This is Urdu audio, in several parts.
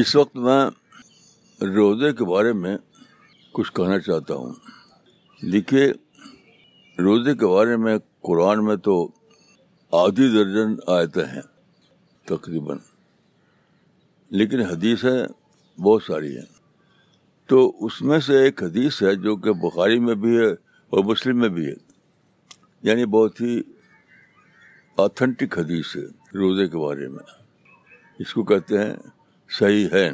اس وقت میں روزے کے بارے میں کچھ کہنا چاہتا ہوں۔ دیکھیے، روزے کے بارے میں قرآن میں تو آدھی درجن آیتیں ہیں تقریباً، لیکن حدیثیں بہت ساری ہیں۔ تو اس میں سے ایک حدیث ہے جو کہ بخاری میں بھی ہے اور مسلم میں بھی ہے۔ یعنی بہت ہی آتھینٹک حدیث ہے روزے کے بارے میں۔ اس کو کہتے ہیں صحیح ہے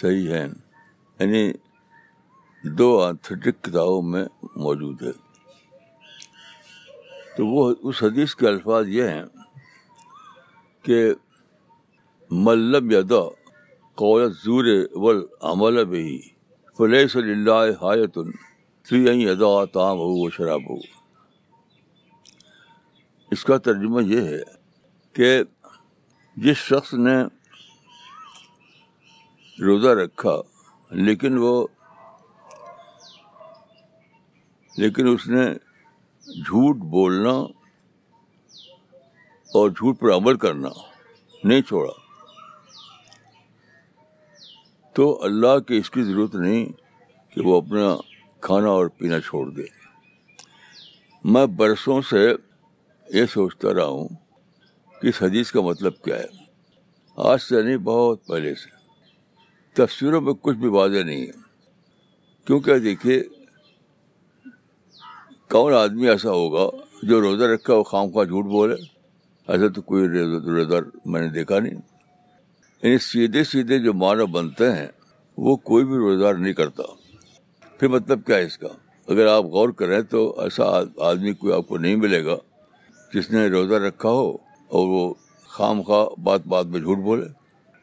صحیح ہے یعنی دو آتھینٹک کتابوں میں موجود ہے۔ تو وہ اس حدیث کے الفاظ یہ ہیں کہ ملب یدا قولت زور ول عمل بھی فلح صلی اللہ حایت فی ادا تام ہو و شراب ہو اس کا ترجمہ یہ ہے کہ جس شخص نے روزہ رکھا، لیکن وہ، لیکن اس نے جھوٹ بولنا اور جھوٹ پر عمل کرنا نہیں چھوڑا۔ تو اللہ کی اس کی ضرورت نہیں کہ وہ اپنا کھانا اور پینا چھوڑ دے۔ میں برسوں سے یہ سوچتا رہا ہوں کہ اس حدیث کا مطلب کیا ہے۔ آج سے نہیں، بہت پہلے سے۔ تفسیروں میں کچھ بھی واضح نہیں ہے۔ کیونکہ دیکھیے، کون آدمی ایسا ہوگا جو روزہ رکھا وہ خام خواہ جھوٹ بولے؟ ایسا تو کوئی روزہ میں نے دیکھا نہیں۔ یعنی سیدھے سیدھے جو معنی بنتے ہیں، وہ کوئی بھی روزگار نہیں کرتا۔ پھر مطلب کیا ہے اس کا؟ اگر آپ غور کریں تو ایسا آدمی کوئی آپ کو نہیں ملے گا جس نے روزہ رکھا ہو اور وہ خام خواہ بات بات میں جھوٹ بولے۔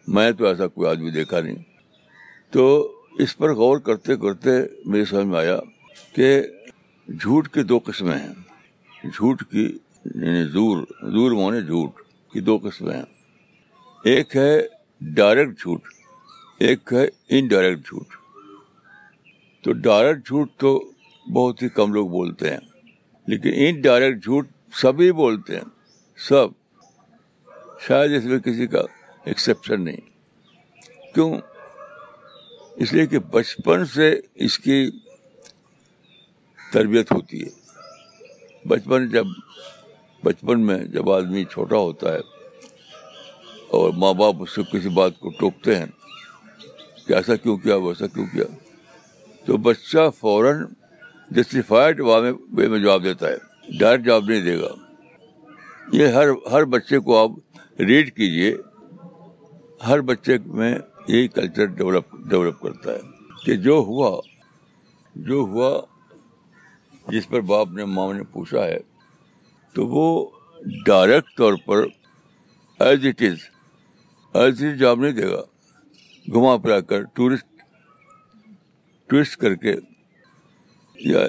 میں تو ایسا کوئی آدمی دیکھا نہیں۔ تو اس پر غور کرتے کرتے میرے سمجھ میں آیا کہ جھوٹ کی دو قسمیں ہیں۔ جھوٹ کی یعنی زور زور مونے جھوٹ کی دو قسمیں ہیں۔ ایک ہے ڈائریکٹ جھوٹ، ایک ہے انڈائریکٹ جھوٹ۔ تو ڈائریکٹ جھوٹ تو بہت ہی کم لوگ بولتے ہیں، لیکن انڈائریکٹ جھوٹ سبھی بولتے ہیں، سب۔ شاید اس میں کسی کا ایکسیپشن نہیں۔ کیوں؟ اس لیے کہ بچپن سے اس کی تربیت ہوتی ہے۔ بچپن جب، بچپن میں جب آدمی چھوٹا ہوتا ہے اور ماں باپ اس سے کسی بات کو ٹوکتے ہیں، کہ ایسا کیوں کیا، ویسا کیوں کیا، تو بچہ فوراً جسٹیفائڈ وے میں جواب دیتا ہے۔ ڈائریکٹ جواب نہیں دے گا۔ یہ ہر ہر بچے کو آپ ریڈ کیجیے۔ ہر بچے میں یہی کلچر ڈیولپ ڈیولپ کرتا ہے کہ جو ہوا جو ہوا جس پر باپ نے ماں نے پوچھا ہے، تو وہ ڈائریکٹ طور پر as it is as it جواب نہیں دے گا۔ گھما پھرا کر ٹورسٹ ٹوسٹ کر کے یا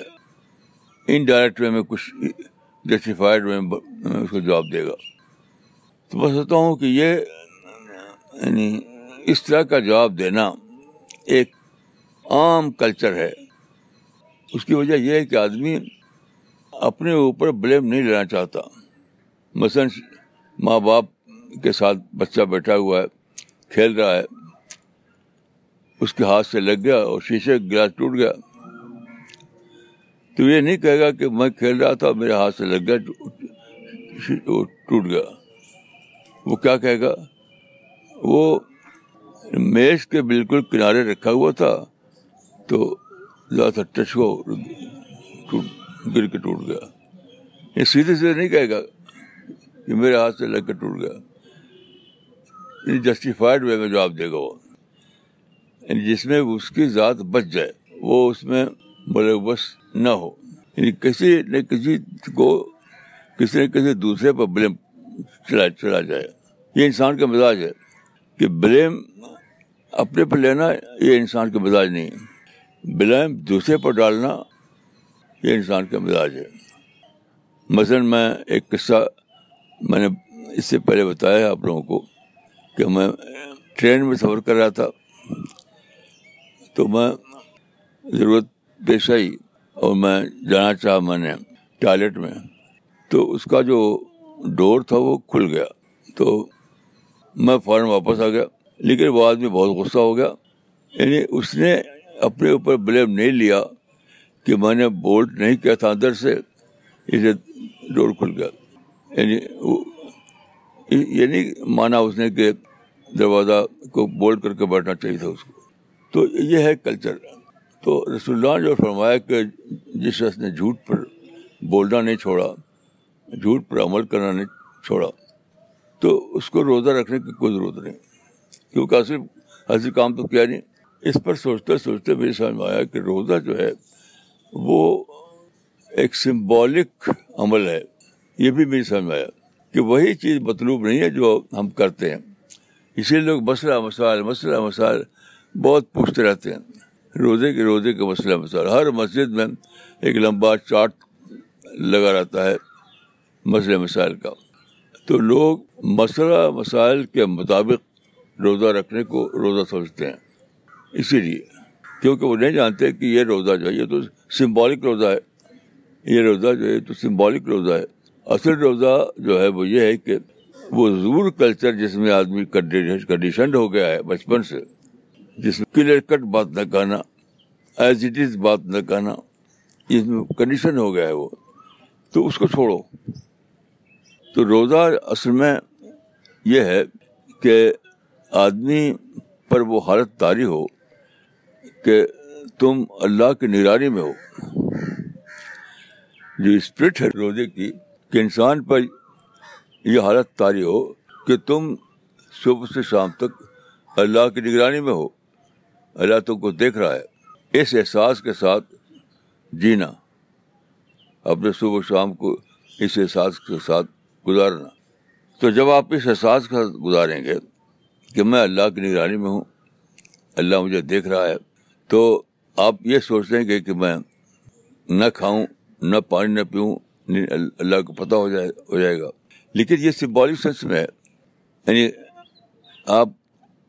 انڈائریکٹ وے میں کچھ جسٹیفائڈ وے میں اس کو جواب دے گا۔ تو میں سوچتا ہوں کہ یہ یعنی اس طرح کا جواب دینا ایک عام کلچر ہے۔ اس کی وجہ یہ ہے کہ آدمی اپنے اوپر بلیم نہیں لینا چاہتا۔ مثلاً ماں باپ کے ساتھ بچہ بیٹھا ہوا ہے، کھیل رہا ہے، اس کے ہاتھ سے لگ گیا اور شیشے گلاس ٹوٹ گیا۔ تو یہ نہیں کہے گا کہ میں کھیل رہا تھا، میرے ہاتھ سے لگ گیا، ٹوٹ گیا۔ وہ کیا کہے گا؟ وہ میز کے بالکل کنارے رکھا ہوا تھا تو ذرا سا ٹچ ہو گر کے ٹوٹ گیا۔ یہ سیدھے سیدھے نہیں کہے گا کہ میرے ہاتھ سے لگ کے ٹوٹ گیا۔ جسٹیفائڈ وے میں جواب دے گا وہ۔ یعنی جس میں اس کی ذات بچ جائے، وہ اس میں ملوث نہ ہو۔ یعنی کسی نہ کسی کو کسی نہ کسی دوسرے پر بلیم چلا چلا جائے۔ یہ انسان کا مزاج ہے کہ بلیم اپنے پر لینا یہ انسان کا مزاج نہیں ہے۔ بلائم دوسرے پر ڈالنا یہ انسان کا مزاج ہے۔ مثلاً میں ایک قصہ میں نے اس سے پہلے بتایا آپ لوگوں کو کہ میں ٹرین میں سفر کر رہا تھا۔ تو میں ضرورت پیش آئی اور میں جانا چاہا میں نے ٹوائلٹ میں۔ تو اس کا جو ڈور تھا وہ کھل گیا۔ تو میں فوراً واپس آ گیا۔ لیکن وہ آدمی بہت غصہ ہو گیا۔ یعنی اس نے اپنے اوپر بلیم نہیں لیا کہ میں نے بولٹ نہیں کیا تھا اندر سے، اسے ڈور کھل گیا۔ یعنی یہ نہیں یعنی مانا اس نے کہ دروازہ کو بولڈ کر کے بیٹھنا چاہیے تھا اس کو۔ تو یہ ہے کلچر۔ تو رسول اللہ نے جو فرمایا کہ جس شخص نے جھوٹ پر بولنا نہیں چھوڑا، جھوٹ پر عمل کرنا نہیں چھوڑا، تو اس کو روزہ رکھنے کی کوئی ضرورت نہیں۔ کیونکہ اصل اصل کام تو کیا نہیں؟ اس پر سوچتے سوچتے میری سمجھ میں آیا کہ روزہ جو ہے وہ ایک سمبولک عمل ہے۔ یہ بھی میری سمجھ میں آیا کہ وہی چیز مطلوب نہیں ہے جو ہم کرتے ہیں۔ اسی لیے لوگ مسئلہ مسائل مسئلہ مسائل بہت پوچھتے رہتے ہیں۔ روزے کے روزے کے مسئلہ مسائل۔ ہر مسجد میں ایک لمبا چارٹ لگا رہتا ہے مسئلہ مسائل کا۔ تو لوگ مسئلہ مسائل کے مطابق روزہ رکھنے کو روزہ سمجھتے ہیں۔ اسی لیے، کیونکہ وہ نہیں جانتے کہ یہ روزہ جو ہے، یہ تو سمبولک روزہ ہے۔ یہ روزہ جو ہے تو سمبولک روزہ ہے۔ اصل روزہ جو ہے، وہ یہ ہے کہ وہ زور کلچر جس میں آدمی کنڈیشنڈ ہو گیا ہے بچپن سے، جس میں کلیئر کٹ بات نہ کہنا ایز اٹ از بات نہ کہنا، اس میں کنڈیشن ہو گیا ہے وہ۔ تو اس کو چھوڑو۔ تو روزہ اصل میں یہ ہے کہ آدمی پر وہ حالت تاری ہو کہ تم اللہ کی نگرانی میں ہو۔ جو اسپرٹ ہے روزے کی کہ انسان پر یہ حالت تاری ہو کہ تم صبح سے شام تک اللہ کی نگرانی میں ہو۔ اللہ تم کو دیکھ رہا ہے۔ اس احساس کے ساتھ جینا۔ اپنے صبح شام کو اس احساس کے ساتھ گزارنا۔ تو جب آپ اس احساس کا گزاریں گے کہ میں اللہ کی نگرانی میں ہوں، اللہ مجھے دیکھ رہا ہے، تو آپ یہ سوچیں گے کہ میں نہ کھاؤں، نہ پانی نہ پیوں یعنی اللہ کو پتہ ہو جائے ہو جائے گا۔ لیکن یہ سمبولک سینس میں ہے یعنی آپ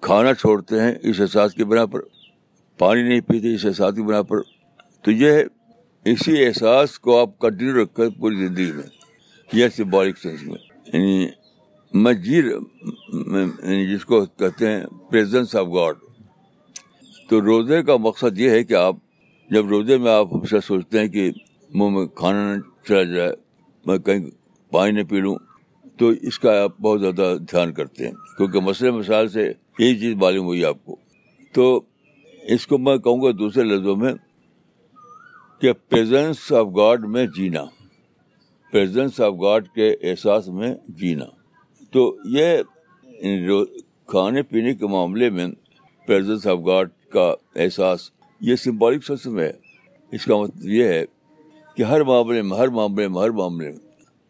کھانا چھوڑتے ہیں اس احساس کی بنا پر، پانی نہیں پیتے اس احساس کی بنا پر، تو یہ اسی احساس کو آپ کنٹینیو رکھ کر پوری زندگی میں، یہ سمبولک سینس میں یعنی میں جی یعنی جس کو کہتے ہیں پریزنس آف گاڈ تو روزے کا مقصد یہ ہے کہ آپ، جب روزے میں آپ ہمیشہ سوچتے ہیں کہ منہ میں کھانا نہ چلا جائے، میں کہیں پانی نہ پی لوں، تو اس کا آپ بہت زیادہ دھیان کرتے ہیں، کیونکہ مسئلے مسائل سے یہی چیز معلوم ہوئی آپ کو۔ تو اس کو میں کہوں گا دوسرے لفظوں میں کہ پریزنس آف گاڈ میں جینا پریزنس آف گاڈ کے احساس میں جینا۔ تو یہ کھانے پینے کے معاملے میں پریزنس آف گاڈ کا احساس یہ سمبولک سچ میں ہے۔ اس کا مطلب یہ ہے کہ ہر معاملے میں، ہر معاملے میں، ہر معاملے میں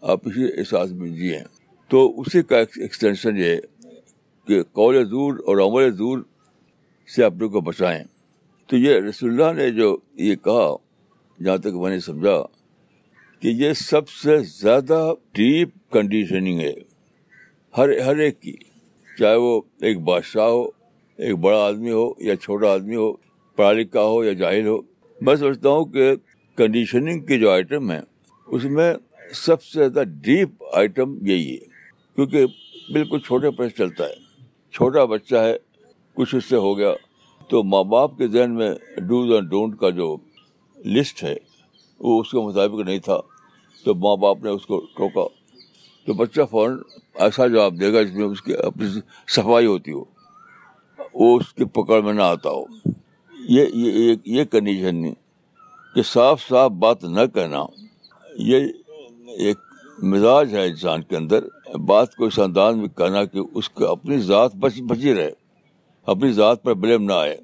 آپ اسی احساس میں جیے تو اسی کا ایکسٹینشن یہ ہے کہ قول دور اور عمل دور سے اپنے کو بچائیں۔ تو یہ رسول اللہ نے جو یہ کہا، جہاں تک میں نے سمجھا کہ یہ سب سے زیادہ ڈیپ کنڈیشننگ ہے۔ ہر ہر ایک کی، چاہے وہ ایک بادشاہ ہو، ایک بڑا آدمی ہو یا چھوٹا آدمی ہو پڑھا لکھا ہو یا جاہل ہو، میں سمجھتا ہوں کہ کنڈیشننگ کے جو آئٹم ہیں اس میں سب سے زیادہ ڈیپ آئٹم یہی ہے، کیونکہ بالکل چھوٹے پر چلتا ہے۔ چھوٹا بچہ ہے، کچھ اس سے ہو گیا، تو ماں باپ کے ذہن میں ڈوز اینڈ ڈونٹ کا جو لسٹ ہے، وہ اس کے مطابق نہیں تھا، تو ماں باپ نے اس کو ٹوکا۔ تو بچہ فوراً ایسا جواب دے گا جس میں اس کی اپنی صفائی ہوتی ہو، وہ اس کی پکڑ میں نہ آتا ہو۔ یہ یہ یہ کنڈیشن نہیں کہ صاف صاف بات نہ کہنا۔ یہ ایک مزاج ہے انسان کے اندر، بات کو اس انداز میں کہنا کہ اس کو اپنی ذات بچ، بچی رہے۔ اپنی ذات پر بلیم نہ آئے۔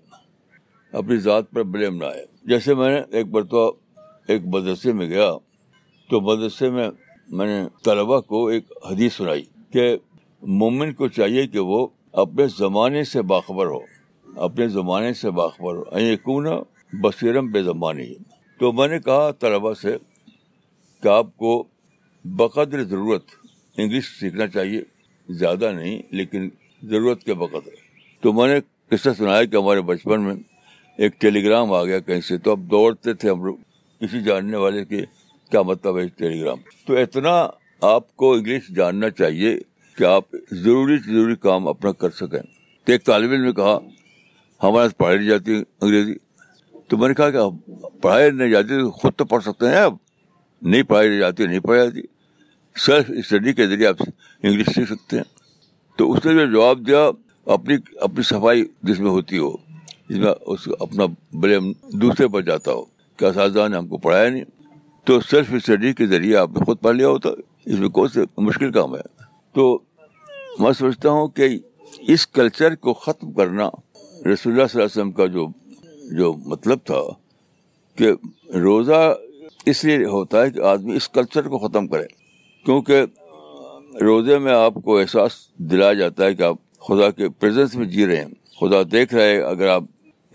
اپنی ذات پر بلیم نہ آئے۔ جیسے میں نے ایک مرتبہ ایک مدرسے میں گیا، تو مدرسے میں میں نے طلبا کو ایک حدیث سنائی کہ مومن کو چاہیے کہ وہ اپنے زمانے سے باخبر ہو، اپنے زمانے سے باخبر ہو۔ یقون بصیرم بے زمانی۔ تو میں نے کہا طلبا سے کہ آپ کو بقدر ضرورت انگلش سیکھنا چاہیے، زیادہ نہیں، لیکن ضرورت کے بقدر۔ تو میں نے قصہ سنایا کہ ہمارے بچپن میں ایک ٹیلی گرام آ گیا کہیں سے۔ تو اب دوڑتے تھے ہم لوگ۔ کسی جاننے والے کے کیا مطلب ہے ٹیلی گرام تو اتنا آپ کو انگلش جاننا چاہیے کہ آپ ضروری ضروری کام اپنا کر سکیں۔ تو ایک طالب علم نے کہا، ہمارے پڑھائی نہیں جاتی انگریزی۔ تو میں نے کہا کہ پڑھائی نہیں جاتی تو خود تو پڑھ سکتے ہیں اب نہیں پڑھائی نہیں جاتی، نہیں پڑھائی جاتی۔ سیلف اسٹڈی کے ذریعے آپ انگلش سیکھ سکتے ہیں۔ تو اس نے جو جواب دیا، اپنی اپنی صفائی جس میں ہوتی ہو، جس میں اس اپنا بلیم دوسرے پر جاتا ہو، کہ اساتذہ نے ہم کو پڑھایا نہیں۔ تو سیلف اسٹڈی کے ذریعے آپ نے خود پڑھ لیا ہوتا، اس میں کون سے مشکل کام ہے۔ تو میں سوچتا ہوں کہ اس کلچر کو ختم کرنا رسول اللہ صلی اللہ علیہ وسلم کا جو جو مطلب تھا کہ روزہ اس لیے ہوتا ہے کہ آدمی اس کلچر کو ختم کرے۔ کیونکہ روزے میں آپ کو احساس دلایا جاتا ہے کہ آپ خدا کے پریزنس میں جی رہے ہیں۔ خدا دیکھ رہے ہیں اگر آپ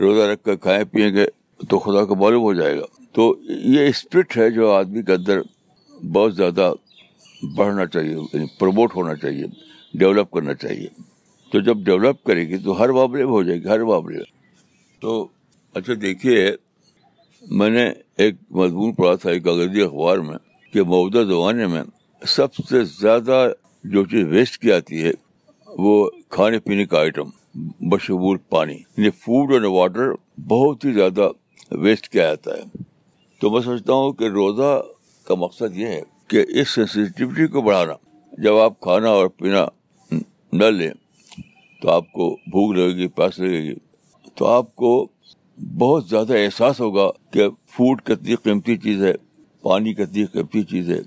روزہ رکھ کر کھائیں پیئیں گے تو خدا کو معلوم ہو جائے گا۔ تو یہ اسپرٹ ہے جو آدمی کے اندر بہت زیادہ بڑھنا چاہیے یعنی پروموٹ ہونا چاہیے، ڈیولپ کرنا چاہیے۔ تو جب ڈیولپ کرے گی تو ہر معاملے میں ہو جائے گی، ہر معاملے میں۔ تو اچھا دیکھیے، میں نے ایک مضمون پڑھا تھا، ایک انگریزی اخبار میں، کہ موجودہ زمانے میں سب سے زیادہ جو چیز ویسٹ کی آتی ہے، وہ کھانے پینے کا آئٹم بشمول پانی یعنی فوڈ اینڈ واٹر بہت ہی زیادہ ویسٹ کیا جاتا ہے۔ تو میں سوچتا ہوں کہ روزہ کا مقصد یہ ہے کہ اس سینسٹیوٹی کو بڑھانا۔ جب آپ کھانا اور پینا نہ لیں تو آپ کو بھوک لگے گی، پیاس لگے گی۔ تو آپ کو بہت زیادہ احساس ہوگا کہ فوڈ کتنی قیمتی چیز ہے، پانی کتنی قیمتی چیز ہے۔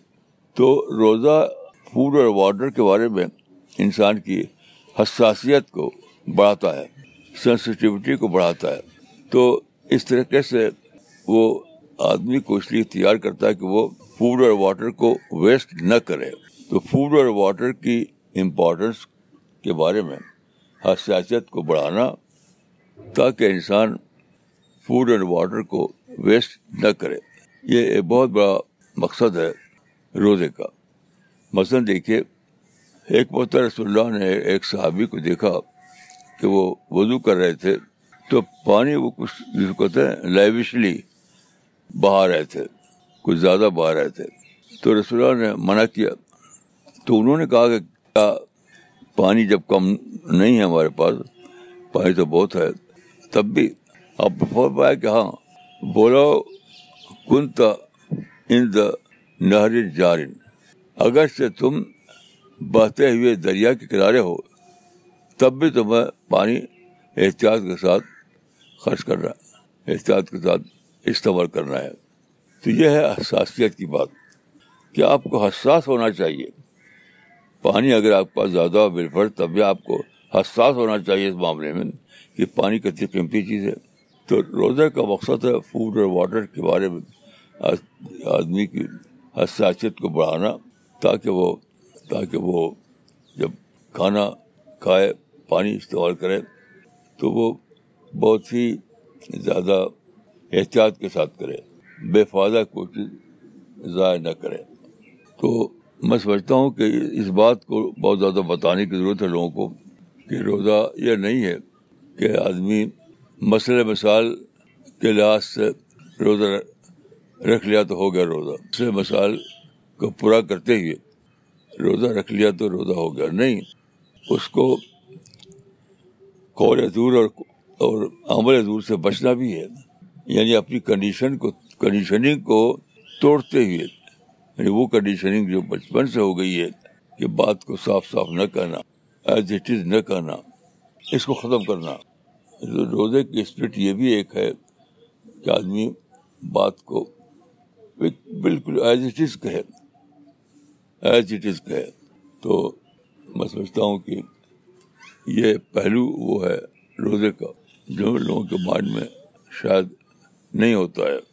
تو روزہ فوڈ اور واٹر کے بارے میں انسان کی حساسیت کو بڑھاتا ہے سینسٹیوٹی کو بڑھاتا ہے۔ تو اس طریقے سے وہ آدمی کو اس لیے تیار کرتا ہے کہ وہ فوڈ اور واٹر کو ویسٹ نہ کرے۔ تو فوڈ اور واٹر کی امپورٹنس کے بارے میں حساسیت کو بڑھانا، تاکہ انسان فوڈ اینڈ واٹر کو ویسٹ نہ کرے۔ یہ ایک بہت بڑا مقصد ہے روزے کا۔ مثلاً دیکھیے، ایک محتر رسول اللہ نے ایک صحابی کو دیکھا کہ وہ وضو کر رہے تھے، تو پانی وہ کچھ جس کو کہتے ہیں لیوشلی بہا رہے تھے، کچھ زیادہ بہا رہے تھے۔ تو رسول اللہ نے منع کیا۔ تو انہوں نے کہا کہ کیا پانی جب کم نہیں ہے ہمارے پاس، پانی تو بہت ہے۔ تب بھی آپ پایا کہ ہاں بولو کنتا ان دا نہر جارن۔ اگر سے تم بہتے ہوئے دریا کے کنارے ہو، تب بھی تمہیں پانی احتیاط کے ساتھ خرچ کرنا ہے۔ احتیاط کے ساتھ استعمال کرنا ہے۔ تو یہ ہے حساسیت کی بات کہ آپ کو حساس ہونا چاہیے۔ پانی اگر آپ کے پاس زیادہ بل تب بھی آپ کو حساس ہونا چاہیے اس معاملے میں کہ پانی کتنی قیمتی چیز ہے۔ تو روزہ کا مقصد ہے فوڈ اور واٹر کے بارے میں آدمی کی حساسیت کو بڑھانا تاکہ وہ تاکہ وہ جب کھانا کھائے، پانی استعمال کرے تو وہ بہت ہی زیادہ احتیاط کے ساتھ کرے بے فائدہ کوئی چیز ضائع نہ کرے تو میں سمجھتا ہوں کہ اس بات کو بہت زیادہ بتانے کی ضرورت ہے لوگوں کو کہ روزہ یہ نہیں ہے کہ آدمی مسئلہ مثال کے لحاظ سے روزہ رکھ لیا تو ہو گیا روزہ، مسئلہ مثال کو پورا کرتے ہوئے روزہ رکھ لیا تو روزہ ہو گیا۔ نہیں، اس کو قول دور اور اور عمل دور سے بچنا بھی ہے۔ یعنی اپنی کنڈیشن کو کنڈیشننگ کو توڑتے ہوئے یعنی وہ کنڈیشننگ جو بچپن سے ہو گئی ہے کہ بات کو صاف صاف نہ کہنا ایز اٹ از نہ کہنا اس کو ختم کرنا۔ روزے کی اسپرٹ یہ بھی ایک ہے کہ آدمی بات کو بالکل ایز اٹ از کہے۔ ایز اٹ از کہے۔ تو میں سمجھتا ہوں کہ یہ پہلو وہ ہے روزے کا، جو لوگوں کے مائنڈ میں شاید نہیں ہوتا ہے۔